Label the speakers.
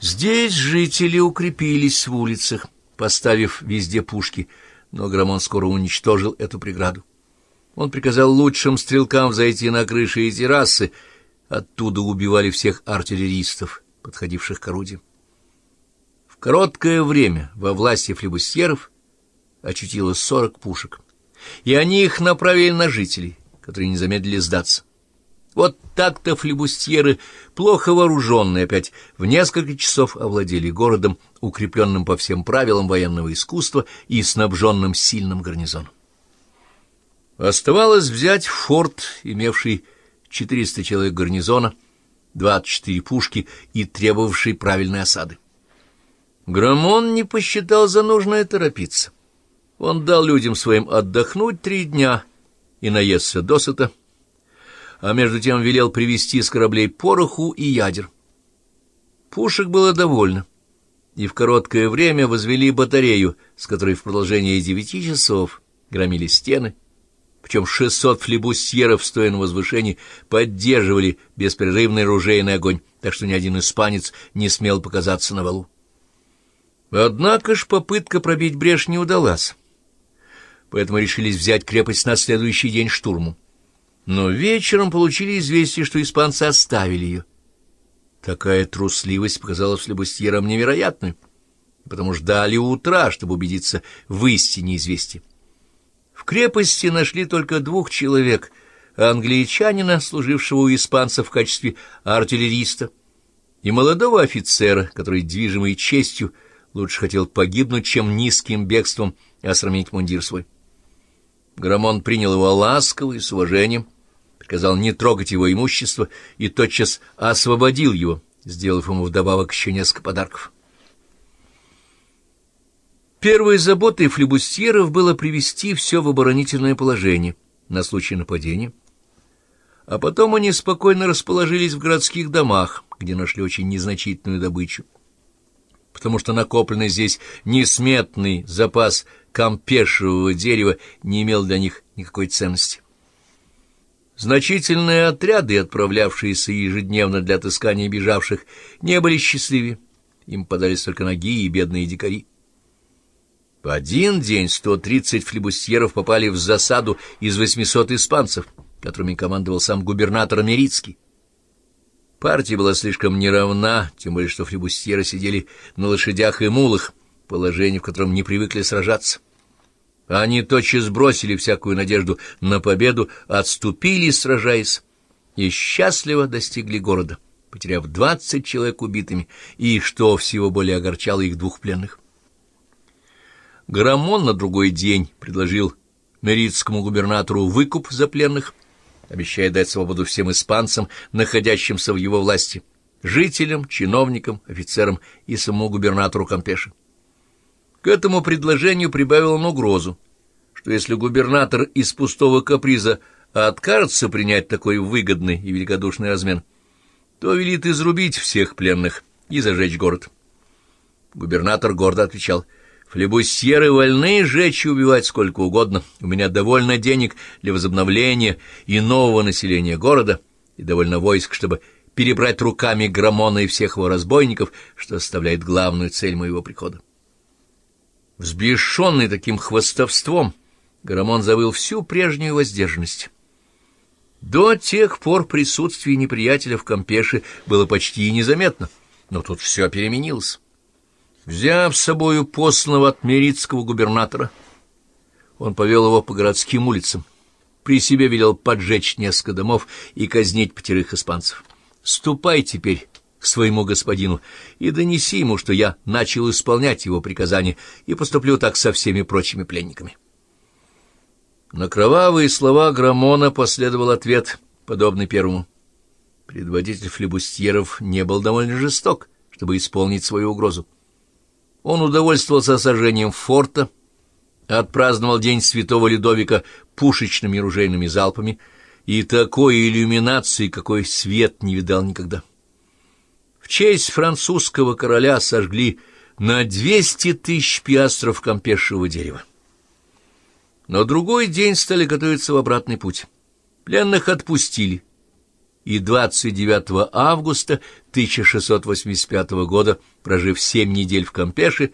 Speaker 1: Здесь жители укрепились в улицах, поставив везде пушки, но Грамон скоро уничтожил эту преграду. Он приказал лучшим стрелкам зайти на крыши и террасы, оттуда убивали всех артиллеристов, подходивших к орудиям. В короткое время во власти флебустьеров очутилось сорок пушек, и они их направили на жителей, которые не замедлили сдаться. Вот так-то флебустьеры, плохо вооруженные, опять в несколько часов овладели городом, укрепленным по всем правилам военного искусства и снабженным сильным гарнизоном. Оставалось взять форт, имевший 400 человек гарнизона, 24 пушки и требовавший правильной осады. Грамон не посчитал за нужное торопиться. Он дал людям своим отдохнуть три дня и наесться досыта, а между тем велел привезти с кораблей пороху и ядер. Пушек было довольно, и в короткое время возвели батарею, с которой в продолжение девяти часов громили стены, причем шестьсот флебусьеров, стоя на возвышении, поддерживали беспрерывный ружейный огонь, так что ни один испанец не смел показаться на валу. Однако ж попытка пробить брешь не удалась, поэтому решились взять крепость на следующий день штурму но вечером получили известие, что испанцы оставили ее. Такая трусливость показалась флебустьерам невероятной, потому ждали утра, чтобы убедиться в истине известия. В крепости нашли только двух человек — англичанина, служившего у испанцев в качестве артиллериста, и молодого офицера, который, движимый честью, лучше хотел погибнуть, чем низким бегством осрамить мундир свой. Грамон принял его ласково и с уважением — приказал не трогать его имущество и тотчас освободил его, сделав ему вдобавок еще несколько подарков. Первой заботой флебустьеров было привести все в оборонительное положение на случай нападения, а потом они спокойно расположились в городских домах, где нашли очень незначительную добычу, потому что накопленный здесь несметный запас кампешевого дерева не имел для них никакой ценности. Значительные отряды, отправлявшиеся ежедневно для отыскания бежавших, не были счастливы. Им подались только ноги и бедные дикари. В один день 130 флебустьеров попали в засаду из 800 испанцев, которыми командовал сам губернатор Мерицкий. Партия была слишком неравна, тем более что флебустьеры сидели на лошадях и мулах, положение, в котором не привыкли сражаться. Они тотчас бросили всякую надежду на победу, отступили, сражаясь, и счастливо достигли города, потеряв двадцать человек убитыми, и, что всего более огорчало их двух пленных. Грамон на другой день предложил меридскому губернатору выкуп за пленных, обещая дать свободу всем испанцам, находящимся в его власти, жителям, чиновникам, офицерам и самому губернатору Кампеши. К этому предложению прибавил он угрозу, что если губернатор из пустого каприза откажется принять такой выгодный и великодушный размен, то велит изрубить всех пленных и зажечь город. Губернатор гордо отвечал, «Флебусьеры вольны жечь и убивать сколько угодно. У меня довольно денег для возобновления и нового населения города, и довольно войск, чтобы перебрать руками Грамона и всех его разбойников, что составляет главную цель моего прихода». Взбешенный таким хвостовством, Гарамон забыл всю прежнюю воздержанность. До тех пор присутствие неприятеля в Кампеше было почти незаметно, но тут все переменилось. Взяв с собою посланного от меритского губернатора, он повел его по городским улицам, при себе велел поджечь несколько домов и казнить пятерых испанцев. «Ступай теперь к своему господину и донеси ему, что я начал исполнять его приказания и поступлю так со всеми прочими пленниками. На кровавые слова Грамона последовал ответ, подобный первому. Предводитель флебустьеров не был довольно жесток, чтобы исполнить свою угрозу. Он удовольствовался сожжением форта, отпраздновал День Святого Людовика пушечными ружейными залпами и такой иллюминации, какой свет не видал никогда честь французского короля сожгли на двести тысяч пиастров кампешевого дерева. На другой день стали готовиться в обратный путь. Пленных отпустили, и 29 августа 1685 года, прожив семь недель в Кампеше,